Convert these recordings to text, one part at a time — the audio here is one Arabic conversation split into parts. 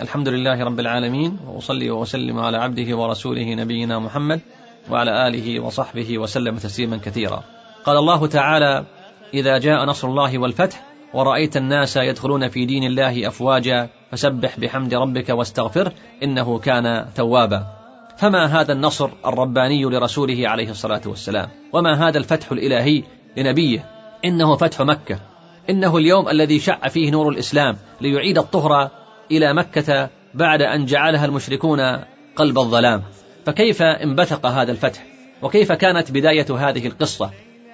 الحمد لله رب العالمين وأصلي وأسلم على عبده ورسوله نبينا محمد وعلى آله وصحبه وسلم تسليما كثيرا. قال الله تعالى إذا جاء نصر الله والفتح ورأيت الناس يدخلون في دين الله أفواجا فسبح بحمد ربك واستغفره إنه كان توابا. فما هذا النصر الرباني لرسوله عليه الصلاة والسلام؟ وما هذا الفتح الإلهي لنبيه؟ إنه فتح مكة. إنه اليوم الذي شع فيه نور الإسلام ليعيد الطهر إلى مكة بعد أن جعلها المشركون قلب الظلام. فكيف انبثق هذا الفتح؟ وكيف كانت بداية هذه القصة؟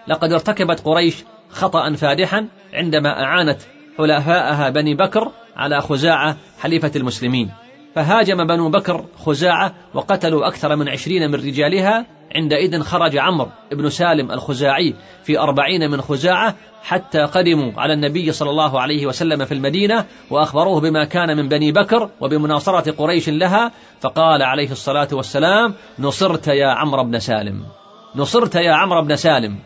لقد ارتكبت قريش خطأ فادحا عندما أعانت حلفاءها بني بكر على خزاعة حليفة المسلمين. فهاجم بنو بكر خزاعة وقتلوا أكثر من عشرين من رجالها عندئذ خرج عمرو بن سالم الخزاعي في أربعين من خزاعة حتى قدموا على النبي صلى الله عليه وسلم في المدينة وأخبروه بما كان من بني بكر وبمناصرة قريش لها فقال عليه الصلاة والسلام نصرت يا عمرو بن سالم نصرت يا عمرو بن سالم.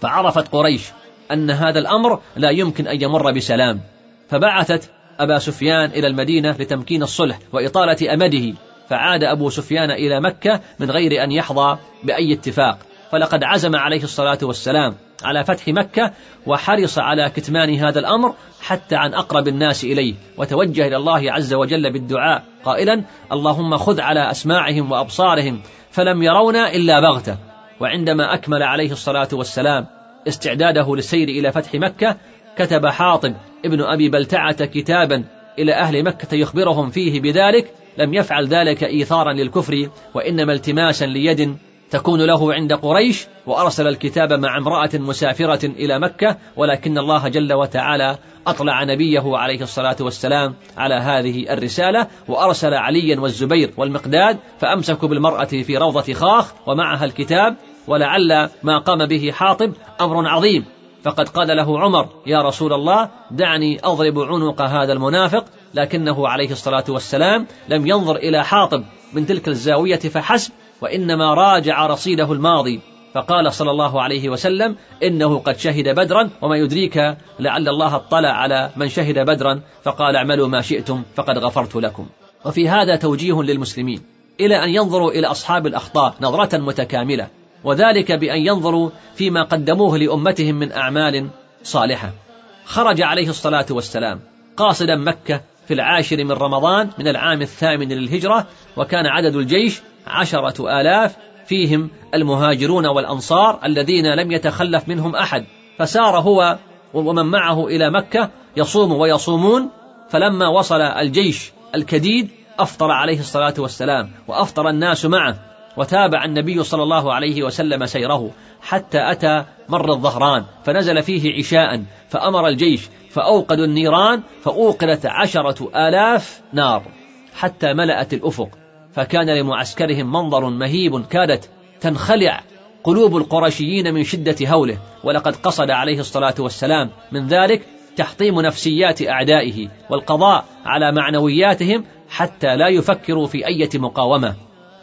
فعرفت قريش أن هذا الأمر لا يمكن أن يمر بسلام فبعثت أبا سفيان إلى المدينة لتمكين الصلح وإطالة أمده فعاد أبو سفيان إلى مكة من غير أن يحظى بأي اتفاق. فلقد عزم عليه الصلاة والسلام على فتح مكة وحرص على كتمان هذا الأمر حتى عن أقرب الناس إليه وتوجه إلى الله عز وجل بالدعاء قائلا اللهم خذ على أسماعهم وأبصارهم فلم يرونا إلا بغتة. وعندما أكمل عليه الصلاة والسلام استعداده للسير إلى فتح مكة كتب حاطب ابن أبي بلتعة كتابا إلى أهل مكة يخبرهم فيه بذلك لم يفعل ذلك إيثارا للكفر وإنما التماسا ليد تكون له عند قريش وأرسل الكتاب مع امرأة مسافرة إلى مكة ولكن الله جل وتعالى أطلع نبيه عليه الصلاة والسلام على هذه الرسالة وأرسل عليا والزبير والمقداد فأمسكوا بالمرأة في روضة خاخ ومعها الكتاب ولعل ما قام به حاطب أمر عظيم. فقد قال له عمر يا رسول الله دعني أضرب عنق هذا المنافق. لكنه عليه الصلاة والسلام لم ينظر إلى حاطب من تلك الزاوية فحسب وإنما راجع رصيده الماضي. فقال صلى الله عليه وسلم إنه قد شهد بدرا وما يدريك لعل الله اطلع على من شهد بدرا. فقال اعملوا ما شئتم فقد غفرت لكم. وفي هذا توجيه للمسلمين إلى أن ينظروا إلى أصحاب الأخطاء نظرة متكاملة. وذلك بأن ينظروا فيما قدموه لأمتهم من أعمال صالحة. خرج عليه الصلاة والسلام قاصدا مكة في العاشر من رمضان من العام الثامن للهجرة وكان عدد الجيش عشرة آلاف فيهم المهاجرون والأنصار الذين لم يتخلف منهم أحد. فسار هو ومن معه إلى مكة يصوم ويصومون. فلما وصل الجيش الكديد أفطر عليه الصلاة والسلام وأفطر الناس معه. وتابع النبي صلى الله عليه وسلم سيره حتى أتى مر الظهران فنزل فيه عشاء فأمر الجيش فأوقدوا النيران فأوقدت عشرة آلاف نار حتى ملأت الأفق. فكان لمعسكرهم منظر مهيب كادت تنخلع قلوب القرشيين من شدة هوله. ولقد قصد عليه الصلاة والسلام من ذلك تحطيم نفسيات أعدائه والقضاء على معنوياتهم حتى لا يفكروا في أية مقاومة.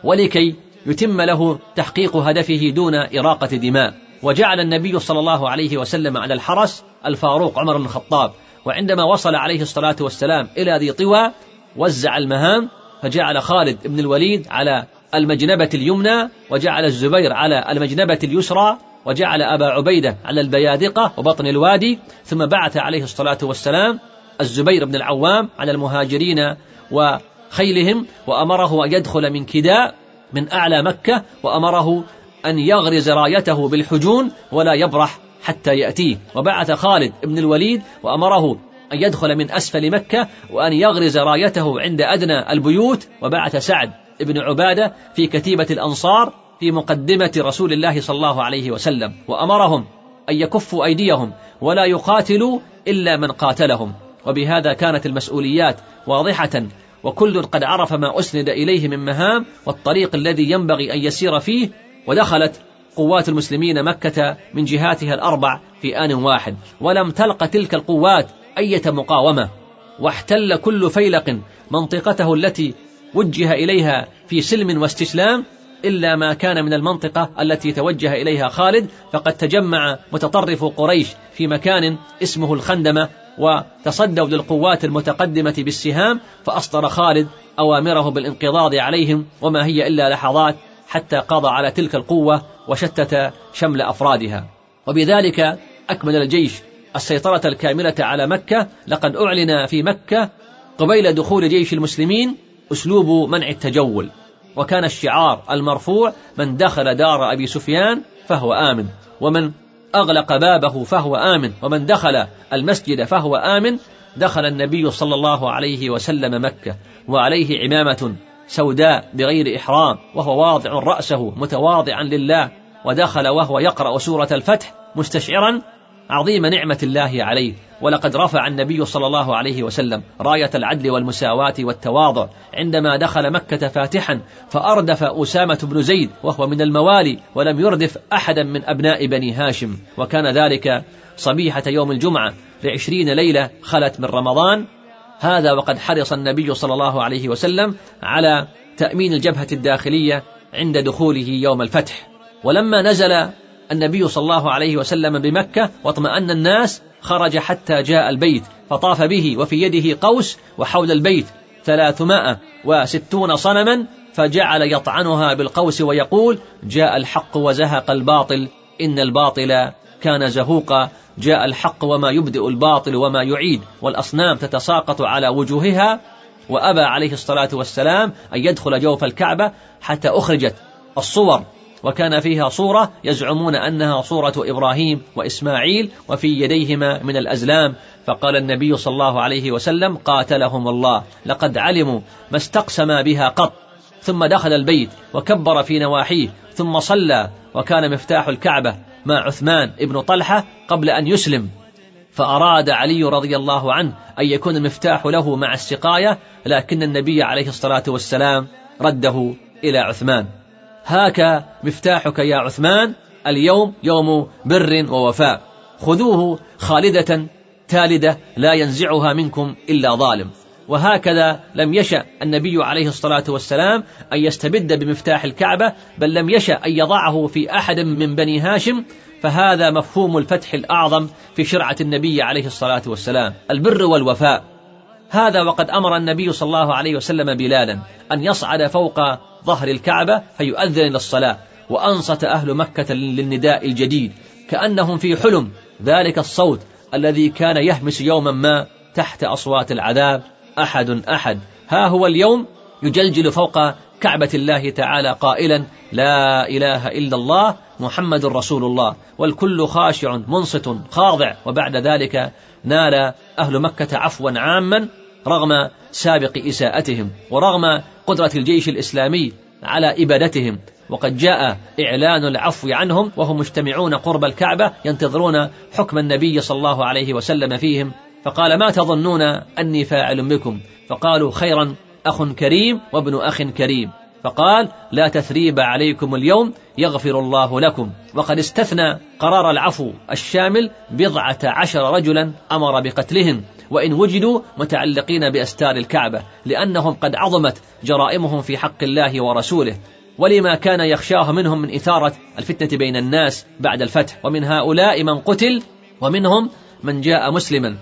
ولكي يتم له تحقيق هدفه دون إراقة دماء. وجعل النبي صلى الله عليه وسلم على الحرس الفاروق عمر بن الخطاب. وعندما وصل عليه الصلاة والسلام إلى ذي طوى وزع المهام فجعل خالد بن الوليد على المجنبة اليمنى وجعل الزبير على المجنبة اليسرى وجعل أبا عبيدة على البيادقة وبطن الوادي ثم بعث عليه الصلاة والسلام الزبير بن العوام على المهاجرين وخيلهم وأمره أن يدخل من كداء من أعلى مكة وأمره أن يغرز رايته بالحجون ولا يبرح حتى يأتيه. وبعث خالد بن الوليد وأمره أن يدخل من أسفل مكة وأن يغرز رايته عند أدنى البيوت. وبعث سعد بن عبادة في كتيبة الأنصار في مقدمة رسول الله صلى الله عليه وسلم. وأمرهم أن يكفوا أيديهم ولا يقاتلوا إلا من قاتلهم. وبهذا كانت المسؤوليات واضحة وكل قد عرف ما أسند إليه من مهام والطريق الذي ينبغي أن يسير فيه ودخلت قوات المسلمين مكة من جهاتها الأربع في آن واحد. ولم تلق تلك القوات أية مقاومة. واحتل كل فيلق منطقته التي وجه إليها في سلم واستسلام إلا ما كان من المنطقة التي توجه إليها خالد فقد تجمع متطرف قريش في مكان اسمه الخندمة. وتصدوا للقوات المتقدمة بالسهام فأصدر خالد أوامره بالانقضاض عليهم وما هي إلا لحظات حتى قضى على تلك القوة وشتت شمل أفرادها. وبذلك أكمل الجيش السيطرة الكاملة على مكة. لقد أعلن في مكة قبيل دخول جيش المسلمين أسلوب منع التجول. وكان الشعار المرفوع من دخل دار أبي سفيان فهو آمن. ومن أغلق بابه فهو آمن ومن دخل المسجد فهو آمن دخل النبي صلى الله عليه وسلم مكة وعليه عمامة سوداء بغير إحرام وهو واضع رأسه متواضعا لله ودخل وهو يقرأ سورة الفتح مستشعرا عظيم نعمة الله عليه ولقد رفع النبي صلى الله عليه وسلم راية العدل والمساواة والتواضع عندما دخل مكة فاتحا فأردف أسامة بن زيد وهو من الموالي ولم يردف أحدا من أبناء بني هاشم. وكان ذلك صبيحة يوم الجمعة لعشرين ليلة خلت من رمضان. هذا وقد حرص النبي صلى الله عليه وسلم على تأمين الجبهة الداخلية عند دخوله يوم الفتح. ولما نزل النبي صلى الله عليه وسلم بمكة واطمأن الناس خرج حتى جاء البيت فطاف به وفي يده قوس وحول البيت ثلاثمائة وستون صنما فجعل يطعنها بالقوس ويقول جاء الحق وزهق الباطل إن الباطل كان زهوقا جاء الحق وما يبدئ الباطل وما يعيد والأصنام تتساقط على وجوهها وأبى عليه الصلاة والسلام أن يدخل جوف الكعبة حتى أخرجت الصور. وكان فيها صورة يزعمون أنها صورة إبراهيم وإسماعيل وفي يديهما من الأزلام. فقال النبي صلى الله عليه وسلم قاتلهم الله لقد علموا ما استقسما بها قط. ثم دخل البيت وكبر في نواحيه ثم صلى وكان مفتاح الكعبة مع عثمان ابن طلحة قبل أن يسلم. فأراد علي رضي الله عنه أن يكون المفتاح له مع السقاية لكن النبي عليه الصلاة والسلام رده إلى عثمان. هاك مفتاحك يا عثمان اليوم يوم بر ووفاء. خذوه خالدة تالدة لا ينزعها منكم إلا ظالم. وهكذا لم يشأ النبي عليه الصلاة والسلام أن يستبد بمفتاح الكعبة بل لم يشأ أن يضعه في أحد من بني هاشم فهذا مفهوم الفتح الأعظم في شرعة النبي عليه الصلاة والسلام. البر والوفاء. هذا وقد أمر النبي صلى الله عليه وسلم بلالا أن يصعد فوق ظهر الكعبة فيؤذن للصلاة وأنصت أهل مكة للنداء الجديد كأنهم في حلم. ذلك الصوت الذي كان يهمس يوما ما تحت أصوات العذاب. أحد أحد. ها هو اليوم يجلجل فوق كعبة الله تعالى قائلا لا إله إلا الله محمد رسول الله. والكل خاشع منصت خاضع. وبعد ذلك نال أهل مكة عفوا عاما. رغم سابق إساءتهم ورغم قدرة الجيش الإسلامي على إبادتهم وقد جاء إعلان العفو عنهم وهم مجتمعون قرب الكعبة ينتظرون حكم النبي صلى الله عليه وسلم فيهم فقال ما تظنون أني فاعل بكم؟ فقالوا خيرا أخ كريم وابن أخ كريم. فقال لا تثريب عليكم اليوم يغفر الله لكم. وقد استثنى قرار العفو الشامل بضعة عشر رجلا أمر بقتلهم وإن وجدوا متعلقين بأستار الكعبة لأنهم قد عظمت جرائمهم في حق الله ورسوله. ولما كان يخشاه منهم من إثارة الفتنة بين الناس بعد الفتح ومن هؤلاء من قتل ومنهم من جاء مسلما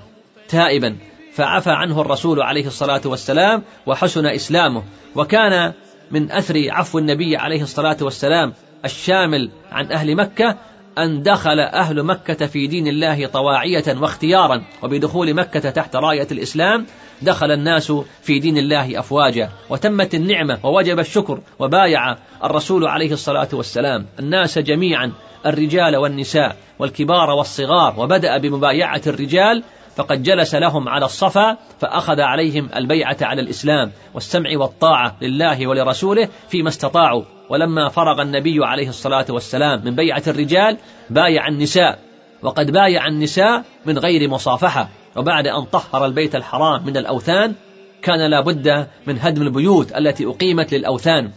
تائبا فعفى عنه الرسول عليه الصلاة والسلام وحسن إسلامه. وكان من أثر عفو النبي عليه الصلاة والسلام الشامل عن أهل مكة أن دخل أهل مكة في دين الله طواعية واختيارا وبدخول مكة تحت راية الإسلام دخل الناس في دين الله أفواجا وتمت النعمة ووجب الشكر وبايع الرسول عليه الصلاة والسلام. الناس جميعا الرجال والنساء والكبار والصغار وبدأ بمبايعة الرجال فقد جلس لهم على الصفا فأخذ عليهم البيعة على الإسلام والسمع والطاعة لله ولرسوله فيما استطاعوا. ولما فرغ النبي عليه الصلاة والسلام من بيعة الرجال بايع النساء. وقد بايع النساء من غير مصافحة. وبعد أن طهر البيت الحرام من الأوثان كان لا بد من هدم البيوت التي أقيمت للأوثان.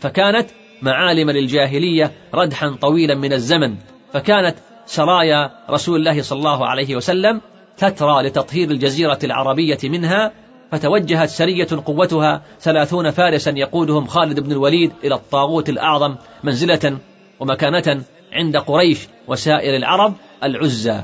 فكانت معالم للجاهلية ردحا طويلا من الزمن. فكانت سرايا رسول الله صلى الله عليه وسلم تترى لتطهير الجزيرة العربية منها فتوجهت سرية قوتها ثلاثون فارسا يقودهم خالد بن الوليد إلى الطاغوت الأعظم منزلة ومكانة عند قريش وسائر العرب العزى.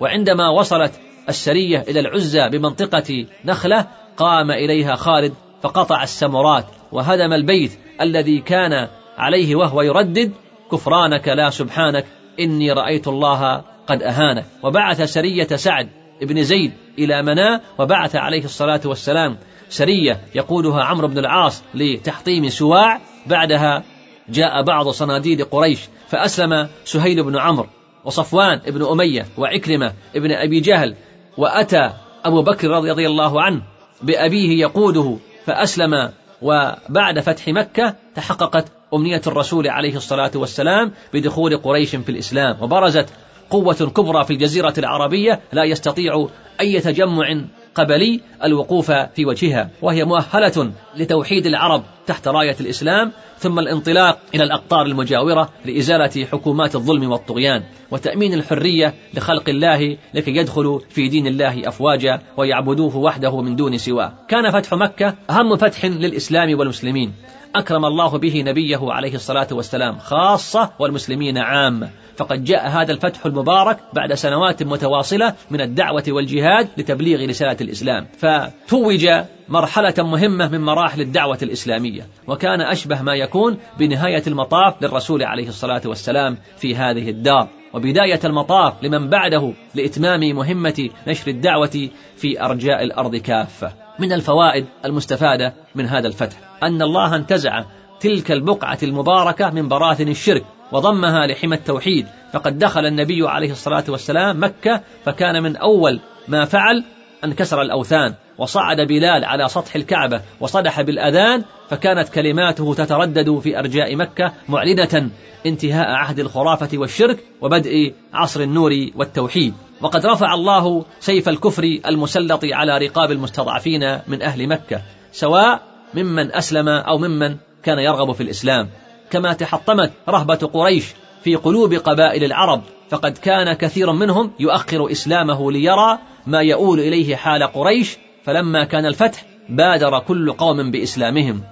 وعندما وصلت السرية إلى العزى بمنطقة نخلة قام إليها خالد فقطع السمرات وهدم البيت الذي كان عليه وهو يردد كفرانك لا سبحانك إني رأيت الله قد أهانك. وبعث سرية سعد بن زيد إلى منى وبعث عليه الصلاة والسلام سرية يقودها عمرو بن العاص لتحطيم سواع. بعدها جاء بعض صناديد قريش فأسلم سهيل بن عمرو وصفوان بن أمية وعكرمة بن أبي جهل وأتى أبو بكر رضي الله عنه بأبيه يقوده فأسلم. وبعد فتح مكة تحققت أمنية الرسول عليه الصلاة والسلام بدخول قريش في الإسلام وبرزت قوة كبرى في الجزيرة العربية لا يستطيع أي تجمع قبلي الوقوف في وجهها وهي مؤهلة لتوحيد العرب تحت راية الإسلام ثم الانطلاق إلى الأقطار المجاورة لإزالة حكومات الظلم والطغيان وتأمين الحرية لخلق الله لكي يدخلوا في دين الله أفواجا ويعبدوه وحده من دون سواه. كان فتح مكة أهم فتح للإسلام والمسلمين. أكرم الله به نبيه عليه الصلاة والسلام خاصة والمسلمين عامة. فقد جاء هذا الفتح المبارك بعد سنوات متواصلة من الدعوة والجهاد لتبليغ رسالة الإسلام. فتوج مرحلة مهمة من مراحل الدعوة الإسلامية وكان أشبه ما يكون بنهاية المطاف للرسول عليه الصلاة والسلام في هذه الدار. وبداية المطاف لمن بعده لإتمام مهمة نشر الدعوة في أرجاء الأرض كافة. من الفوائد المستفادة من هذا الفتح. أن الله انتزع تلك البقعة المباركة من براثن الشرك وضمها لحمى التوحيد. فقد دخل النبي عليه الصلاة والسلام مكة فكان من أول ما فعل أن كسر الأوثان وصعد بلال على سطح الكعبة وصدح بالأذان فكانت كلماته تتردد في أرجاء مكة معلنة انتهاء عهد الخرافة والشرك وبدء عصر النور والتوحيد. وقد رفع الله سيف الكفر المسلط على رقاب المستضعفين من أهل مكة سواء ممن أسلم أو ممن كان يرغب في الإسلام. كما تحطمت رهبة قريش في قلوب قبائل العرب فقد كان كثير منهم يؤخر إسلامه ليرى ما يؤول إليه حال قريش فلما كان الفتح بادر كل قوم بإسلامهم.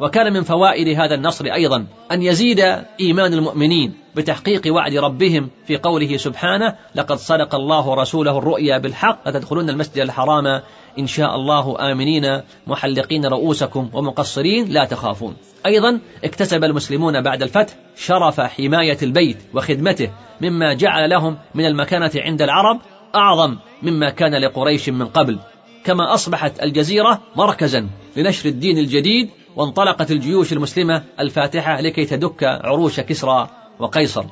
وكان من فوائد هذا النصر أيضا أن يزيد إيمان المؤمنين بتحقيق وعد ربهم في قوله سبحانه لقد صدق الله رسوله الرؤيا بالحق. لتدخلن المسجد الحرام؟ إن شاء الله آمنين محلقين رؤوسكم ومقصرين لا تخافون. أيضا اكتسب المسلمون بعد الفتح شرف حماية البيت وخدمته مما جعل لهم من المكانة عند العرب أعظم مما كان لقريش من قبل. كما أصبحت الجزيرة مركزا لنشر الدين الجديد وانطلقت الجيوش المسلمة الفاتحة لكي تدك عروش كسرى وقيصر.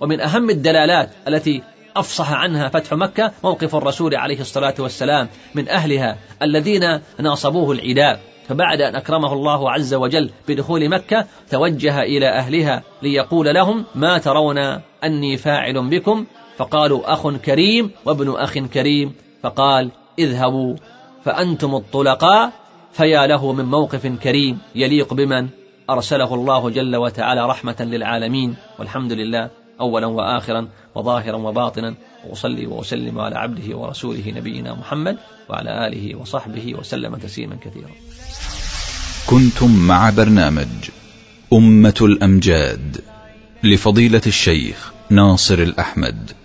ومن أهم الدلالات التي أفصح عنها فتح مكة موقف الرسول عليه الصلاة والسلام من أهلها الذين ناصبوه العداء. فبعد أن أكرمه الله عز وجل بدخول مكة توجه إلى أهلها ليقول لهم ما ترون أني فاعل بكم؟ فقالوا أخ كريم وابن أخ كريم. فقال اذهبوا فأنتم الطلقاء فيا له من موقف كريم يليق بمن أرسله الله جل وتعالى رحمة للعالمين والحمد لله أولا وآخرا وظاهرا وباطنا وأصلي وأسلم على عبده ورسوله نبينا محمد وعلى آله وصحبه وسلم تسليما كثيرا. كنتم مع برنامج أمة الأمجاد لفضيلة الشيخ ناصر الأحمد.